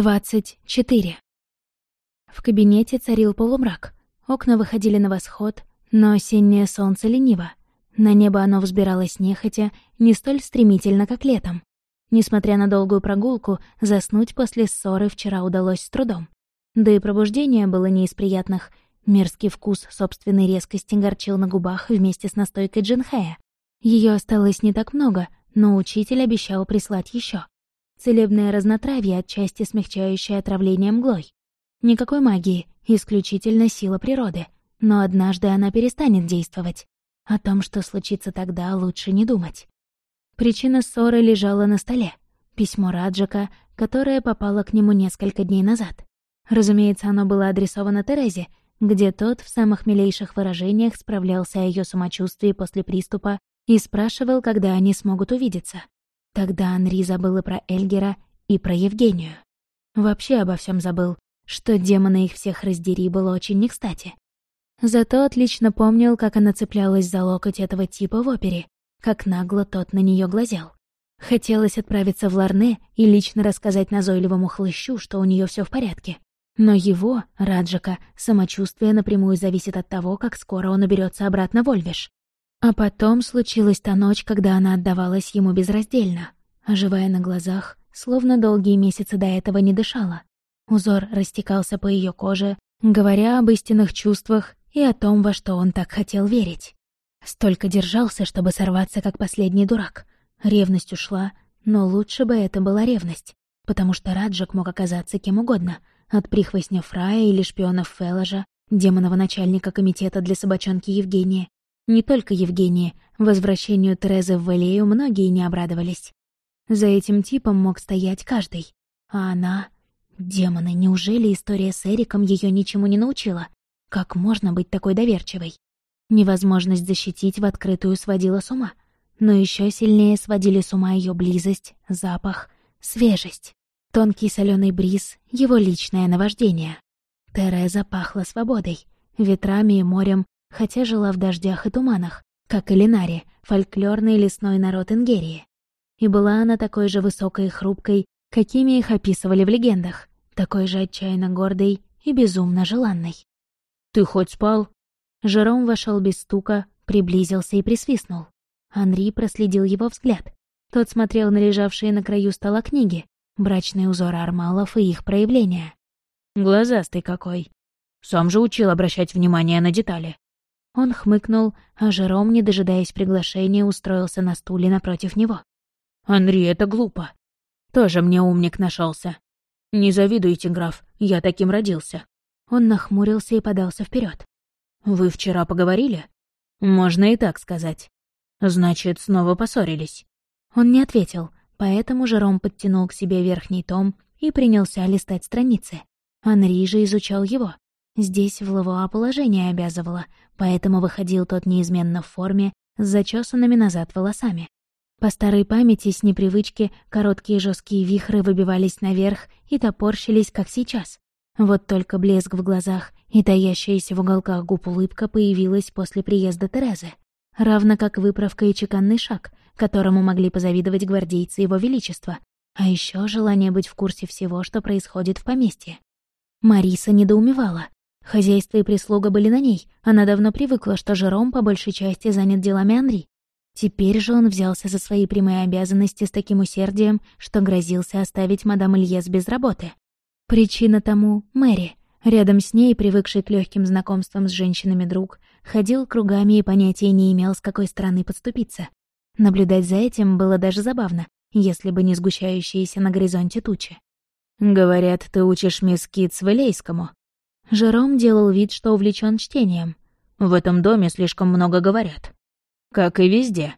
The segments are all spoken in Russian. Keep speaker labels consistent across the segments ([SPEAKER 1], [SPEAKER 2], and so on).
[SPEAKER 1] 24. В кабинете царил полумрак. Окна выходили на восход, но осеннее солнце лениво. На небо оно взбиралось нехотя, не столь стремительно, как летом. Несмотря на долгую прогулку, заснуть после ссоры вчера удалось с трудом. Да и пробуждение было не из приятных. Мерзкий вкус собственной резкости горчил на губах вместе с настойкой джинхая. Ее осталось не так много, но учитель обещал прислать еще. Целебное разнотравье, отчасти смягчающее отравление мглой. Никакой магии, исключительно сила природы. Но однажды она перестанет действовать. О том, что случится тогда, лучше не думать. Причина ссоры лежала на столе. Письмо Раджака, которое попало к нему несколько дней назад. Разумеется, оно было адресовано Терезе, где тот в самых милейших выражениях справлялся о ее самочувствии после приступа и спрашивал, когда они смогут увидеться. Тогда Анри забыл и про Эльгера, и про Евгению. Вообще обо всем забыл, что демона их всех раздери было очень не кстати. Зато отлично помнил, как она цеплялась за локоть этого типа в опере, как нагло тот на нее глазел. Хотелось отправиться в Ларне и лично рассказать назойливому хлыщу, что у нее все в порядке. Но его, Раджака, самочувствие напрямую зависит от того, как скоро он уберется обратно в Ольвиш. А потом случилась та ночь, когда она отдавалась ему безраздельно, оживая на глазах, словно долгие месяцы до этого не дышала. Узор растекался по ее коже, говоря об истинных чувствах и о том, во что он так хотел верить. Столько держался, чтобы сорваться, как последний дурак. Ревность ушла, но лучше бы это была ревность, потому что Раджак мог оказаться кем угодно, от прихвостня Фрая или шпионов Феллажа, демонного начальника комитета для собачонки Евгения, не только Евгения, возвращению Терезы в Валею многие не обрадовались. За этим типом мог стоять каждый. А она... Демоны, неужели история с Эриком ее ничему не научила? Как можно быть такой доверчивой? Невозможность защитить в открытую сводила с ума. Но еще сильнее сводили с ума ее близость, запах, свежесть. Тонкий соленый бриз, его личное наваждение. Тереза пахла свободой, ветрами и морем, хотя жила в дождях и туманах, как и Линари, фольклорный лесной народ Ингерии. И была она такой же высокой и хрупкой, какими их описывали в легендах, такой же отчаянно гордой и безумно желанной. «Ты хоть спал?» Жером вошел без стука, приблизился и присвистнул. Анри проследил его взгляд. Тот смотрел на лежавшие на краю стола книги, брачные узоры армалов и их проявления. «Глазастый какой!» «Сам же учил обращать внимание на детали. Он хмыкнул, а Жером, не дожидаясь приглашения, устроился на стуле напротив него. «Анри, это глупо. Тоже мне умник нашелся. Не завидуйте, граф, я таким родился». Он нахмурился и подался вперед. «Вы вчера поговорили?» «Можно и так сказать». «Значит, снова поссорились?» Он не ответил, поэтому Жером подтянул к себе верхний том и принялся листать страницы. Анри же изучал его. Здесь в Лавуа положение обязывало, поэтому выходил тот неизменно в форме, с зачесанными назад волосами. По старой памяти, с непривычки, короткие жесткие вихры выбивались наверх и топорщились, как сейчас. Вот только блеск в глазах и таящаяся в уголках губ улыбка появилась после приезда Терезы. Равно как выправка и чеканный шаг, которому могли позавидовать гвардейцы Его Величества. А еще желание быть в курсе всего, что происходит в поместье. Мариса недоумевала. Хозяйство и прислуга были на ней. Она давно привыкла, что Жером по большей части занят делами Анри. Теперь же он взялся за свои прямые обязанности с таким усердием, что грозился оставить мадам Ильес без работы. Причина тому — Мэри. Рядом с ней, привыкший к легким знакомствам с женщинами друг, ходил кругами и понятия не имел, с какой стороны подступиться. Наблюдать за этим было даже забавно, если бы не сгущающиеся на горизонте тучи. «Говорят, ты учишь мисс Китс Вилейскому», Жером делал вид, что увлечен чтением. В этом доме слишком много говорят. Как и везде.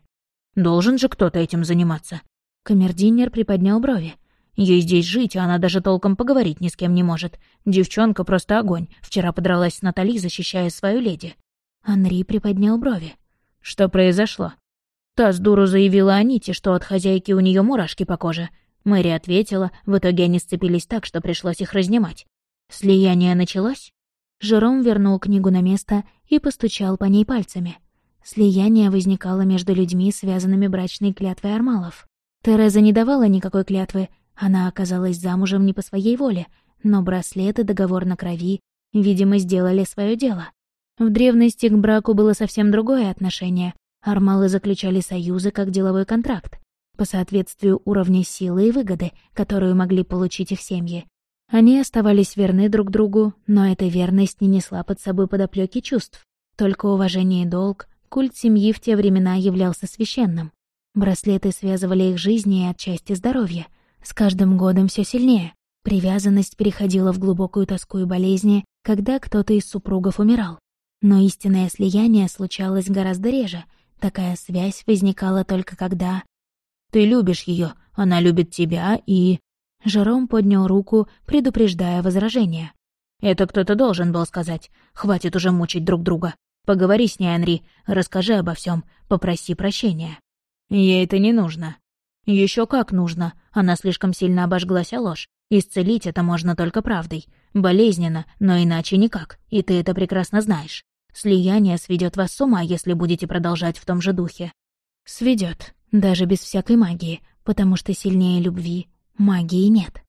[SPEAKER 1] Должен же кто-то этим заниматься. Камердинер приподнял брови. Ей здесь жить, а она даже толком поговорить ни с кем не может. Девчонка просто огонь. Вчера подралась с Натали, защищая свою леди. Анри приподнял брови. Что произошло? Та с дуру заявила Аните, что от хозяйки у нее мурашки по коже. Мэри ответила, в итоге они сцепились так, что пришлось их разнимать. Слияние началось? Жером вернул книгу на место и постучал по ней пальцами. Слияние возникало между людьми, связанными брачной клятвой Армалов. Тереза не давала никакой клятвы, Она оказалась замужем не по своей воле, но браслет и договор на крови, видимо, сделали свое дело. В древности к браку было совсем другое отношение. Армалы заключали союзы как деловой контракт, по соответствию уровня силы и выгоды, которую могли получить их семьи. Они оставались верны друг другу, но эта верность не несла под собой подоплеки чувств. Только уважение и долг, культ семьи в те времена являлся священным. Браслеты связывали их жизни и отчасти здоровья. С каждым годом все сильнее. Привязанность переходила в глубокую тоску и болезни, когда кто-то из супругов умирал. Но истинное слияние случалось гораздо реже. Такая связь возникала только когда... «Ты любишь ее, она любит тебя и...» Жером поднял руку, предупреждая возражение. «Это кто-то должен был сказать. Хватит уже мучить друг друга. Поговори с ней, Анри, расскажи обо всем, попроси прощения». «Ей это не нужно». Еще как нужно. Она слишком сильно обожглась о ложь. Исцелить это можно только правдой. Болезненно, но иначе никак, и ты это прекрасно знаешь. Слияние сведет вас с ума, если будете продолжать в том же духе. Сведет, даже без всякой магии, потому что сильнее любви магии нет.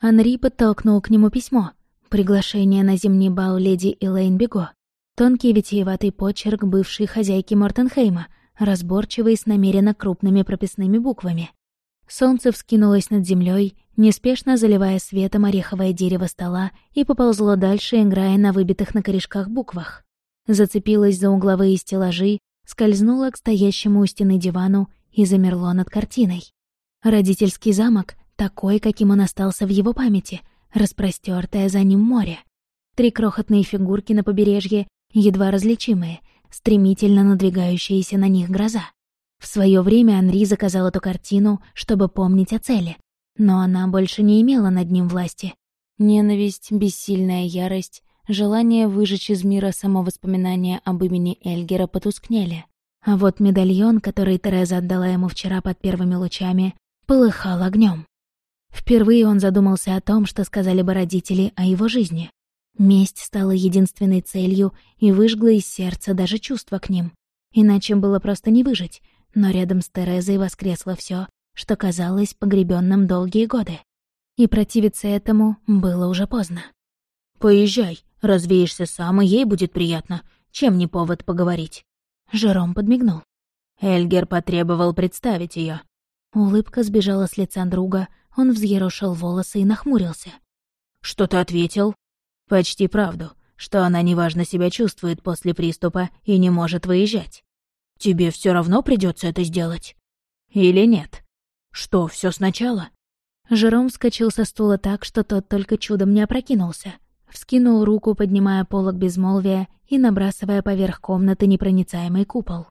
[SPEAKER 1] Анри подтолкнул к нему письмо. Приглашение на зимний бал леди Элейн Бего. Тонкий витиеватый почерк бывшей хозяйки Мортенхейма, разборчивый с намеренно крупными прописными буквами. Солнце вскинулось над землей, неспешно заливая светом ореховое дерево стола и поползло дальше, играя на выбитых на корешках буквах. Зацепилось за угловые стеллажи, скользнуло к стоящему у стены дивану и замерло над картиной. Родительский замок, такой, каким он остался в его памяти, распростёртое за ним море. Три крохотные фигурки на побережье, едва различимые, стремительно надвигающаяся на них гроза. В свое время Анри заказал эту картину, чтобы помнить о цели, но она больше не имела над ним власти. Ненависть, бессильная ярость, желание выжечь из мира само воспоминание об имени Эльгера потускнели. А вот медальон, который Тереза отдала ему вчера под первыми лучами, полыхал огнем. Впервые он задумался о том, что сказали бы родители о его жизни. Месть стала единственной целью и выжгла из сердца даже чувства к ним. Иначе было просто не выжить, но рядом с Терезой воскресло все, что казалось погребенным долгие годы. И противиться этому было уже поздно. «Поезжай, развеешься сам, и ей будет приятно. Чем не повод поговорить?» Жером подмигнул. Эльгер потребовал представить ее. Улыбка сбежала с лица друга, он взъерошил волосы и нахмурился. «Что ты ответил?» Почти правду, что она неважно себя чувствует после приступа и не может выезжать. Тебе все равно придется это сделать? Или нет? Что, все сначала? Жером вскочил со стула так, что тот только чудом не опрокинулся. Вскинул руку, поднимая полог безмолвия и набрасывая поверх комнаты непроницаемый купол.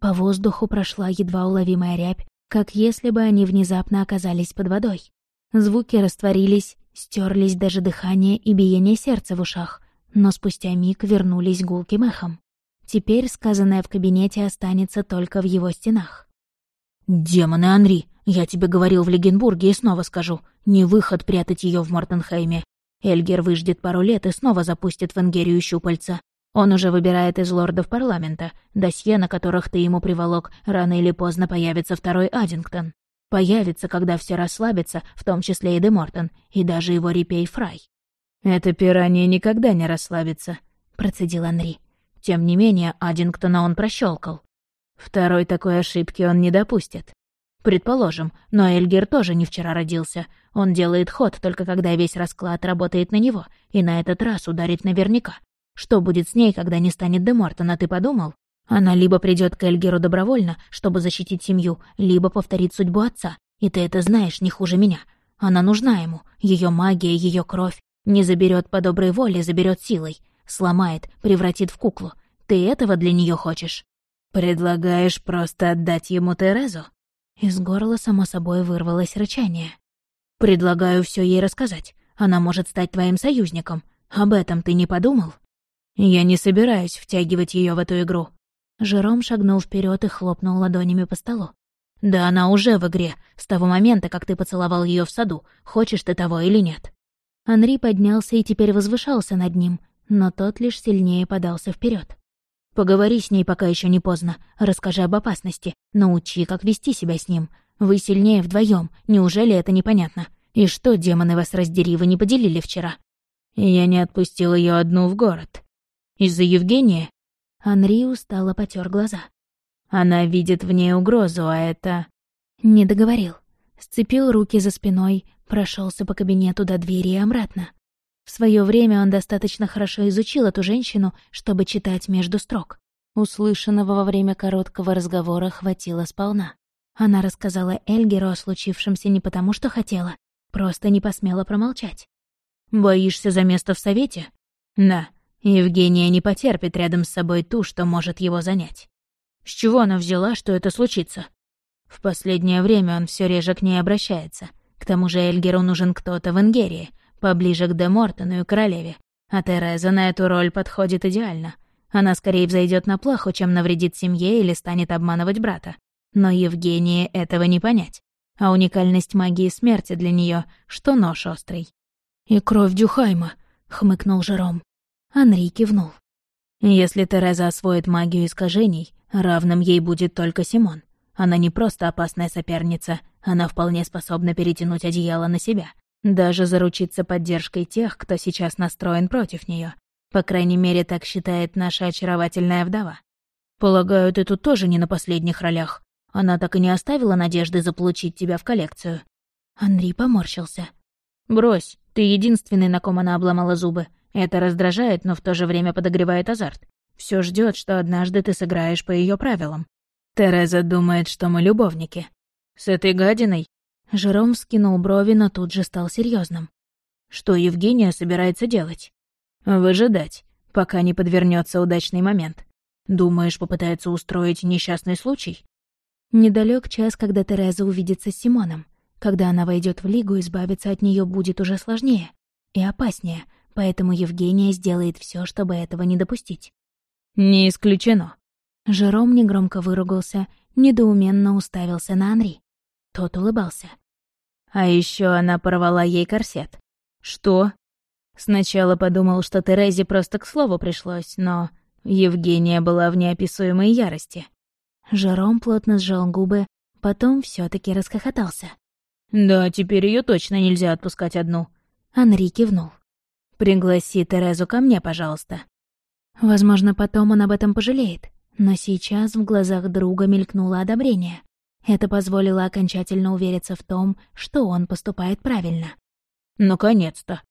[SPEAKER 1] По воздуху прошла едва уловимая рябь, как если бы они внезапно оказались под водой. Звуки растворились, Стерлись даже дыхание и биение сердца в ушах, но спустя миг вернулись гулким эхом. Теперь сказанное в кабинете останется только в его стенах. «Демоны, Анри, я тебе говорил в Легенбурге и снова скажу, не выход прятать ее в Мортенхейме. Эльгер выждет пару лет и снова запустит в Энгерию щупальца. Он уже выбирает из лордов парламента, досье на которых ты ему приволок, рано или поздно появится второй Аддингтон. Появится, когда все расслабятся, в том числе и Демортон, и даже его репей Фрай. «Это пиранье никогда не расслабится», — процедил Анри. Тем не менее, Аддингтона он прощелкал. Второй такой ошибки он не допустит. Предположим, но Эльгер тоже не вчера родился. Он делает ход только когда весь расклад работает на него, и на этот раз ударит наверняка. Что будет с ней, когда не станет Демортона, ты подумал? Она либо придет к Эльгеру добровольно, чтобы защитить семью, либо повторит судьбу отца. И ты это знаешь не хуже меня. Она нужна ему. Ее магия, ее кровь. Не заберет по доброй воле, заберет силой. Сломает, превратит в куклу. Ты этого для нее хочешь? Предлагаешь просто отдать ему Терезу? Из горла само собой вырвалось рычание. Предлагаю все ей рассказать. Она может стать твоим союзником. Об этом ты не подумал? Я не собираюсь втягивать ее в эту игру. Жером шагнул вперед и хлопнул ладонями по столу. «Да она уже в игре, с того момента, как ты поцеловал ее в саду, хочешь ты того или нет». Анри поднялся и теперь возвышался над ним, но тот лишь сильнее подался вперед. «Поговори с ней, пока еще не поздно. Расскажи об опасности. Научи, как вести себя с ним. Вы сильнее вдвоем. Неужели это непонятно? И что, демоны вас раздери, вы не поделили вчера? Я не отпустил ее одну в город. Из-за Евгения? Анри устало потер глаза. Она видит в ней угрозу, а это... Не договорил. Сцепил руки за спиной, прошелся по кабинету до двери и обратно. В свое время он достаточно хорошо изучил эту женщину, чтобы читать между строк. Услышанного во время короткого разговора хватило сполна. Она рассказала Эльгеру о случившемся не потому, что хотела, просто не посмела промолчать. «Боишься за место в совете?» «Да, Евгения не потерпит рядом с собой ту, что может его занять». «С чего она взяла, что это случится?» «В последнее время он все реже к ней обращается. К тому же Эльгеру нужен кто-то в Ингерии, поближе к Де Мортону и королеве. А Тереза на эту роль подходит идеально. Она скорее взойдет на плаху, чем навредит семье или станет обманывать брата. Но Евгении этого не понять. А уникальность магии смерти для нее, что нож острый. «И кровь Дюхайма», — хмыкнул Жером. Анри кивнул. «Если Тереза освоит магию искажений, равным ей будет только Симон. Она не просто опасная соперница, она вполне способна перетянуть одеяло на себя. Даже заручиться поддержкой тех, кто сейчас настроен против нее. По крайней мере, так считает наша очаровательная вдова. Полагаю, ты тут тоже не на последних ролях. Она так и не оставила надежды заполучить тебя в коллекцию. Андрей поморщился. Брось, ты единственный, на ком она обломала зубы. Это раздражает, но в то же время подогревает азарт. Все ждет, что однажды ты сыграешь по ее правилам. Тереза думает, что мы любовники. С этой гадиной Жером вскинул брови, но тут же стал серьезным. Что Евгения собирается делать? Выжидать, пока не подвернется удачный момент. Думаешь, попытается устроить несчастный случай? Недалек час, когда Тереза увидится с Симоном. Когда она войдет в Лигу, избавиться от нее будет уже сложнее и опаснее, поэтому Евгения сделает все, чтобы этого не допустить. «Не исключено». Жером негромко выругался, недоуменно уставился на Анри. Тот улыбался. А еще она порвала ей корсет. Что? Сначала подумал, что Терезе просто к слову пришлось, но Евгения была в неописуемой ярости. Жером плотно сжал губы, потом все таки расхохотался. «Да, теперь ее точно нельзя отпускать одну». Анри кивнул. «Пригласи Терезу ко мне, пожалуйста». Возможно, потом он об этом пожалеет, но сейчас в глазах друга мелькнуло одобрение. Это позволило окончательно увериться в том, что он поступает правильно. «Наконец-то!»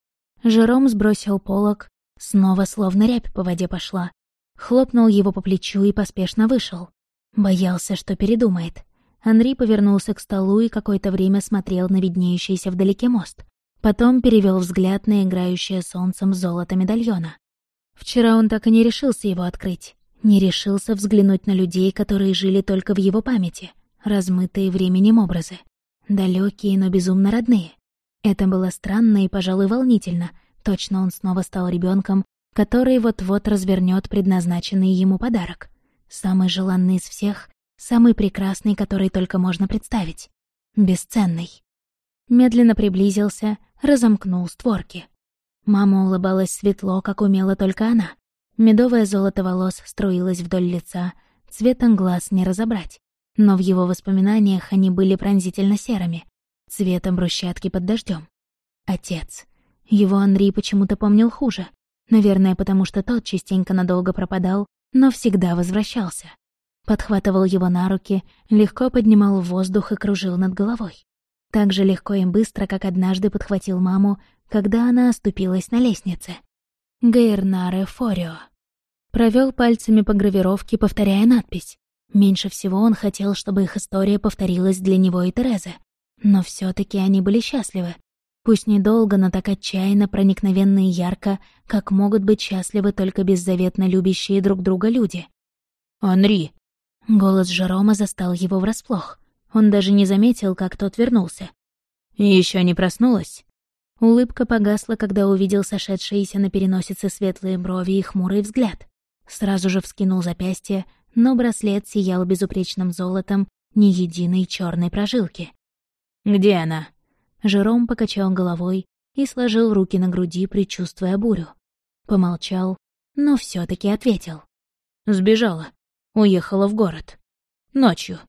[SPEAKER 1] Жером сбросил полог, снова словно рябь по воде пошла. Хлопнул его по плечу и поспешно вышел. Боялся, что передумает. Анри повернулся к столу и какое-то время смотрел на виднеющийся вдалеке мост. Потом перевел взгляд на играющее солнцем золото медальона. Вчера он так и не решился его открыть. Не решился взглянуть на людей, которые жили только в его памяти — размытые временем образы. далекие, но безумно родные. Это было странно и, пожалуй, волнительно. Точно он снова стал ребенком, который вот-вот развернет предназначенный ему подарок. Самый желанный из всех, самый прекрасный, который только можно представить. Бесценный. Медленно приблизился, разомкнул створки. Мама улыбалась светло, как умела только она. Медовое золото волос струилось вдоль лица, цветом глаз не разобрать но в его воспоминаниях они были пронзительно серыми, цветом брусчатки под дождем. Отец. Его Анри почему-то помнил хуже. Наверное, потому что тот частенько надолго пропадал, но всегда возвращался. Подхватывал его на руки, легко поднимал в воздух и кружил над головой. Так же легко и быстро, как однажды подхватил маму, когда она оступилась на лестнице. Гейрнаре Форио. Провел пальцами по гравировке, повторяя надпись. Меньше всего он хотел, чтобы их история повторилась для него и Терезы. Но все таки они были счастливы. Пусть недолго, но так отчаянно, проникновенно и ярко, как могут быть счастливы только беззаветно любящие друг друга люди. «Анри!» Голос Жерома застал его врасплох. Он даже не заметил, как тот вернулся. Еще не проснулась?» Улыбка погасла, когда увидел сошедшиеся на переносице светлые брови и хмурый взгляд. Сразу же вскинул запястье, но браслет сиял безупречным золотом ни единой черной прожилки. «Где она?» Жером покачал головой и сложил руки на груди, предчувствуя бурю. Помолчал, но все таки ответил. «Сбежала. Уехала в город. Ночью».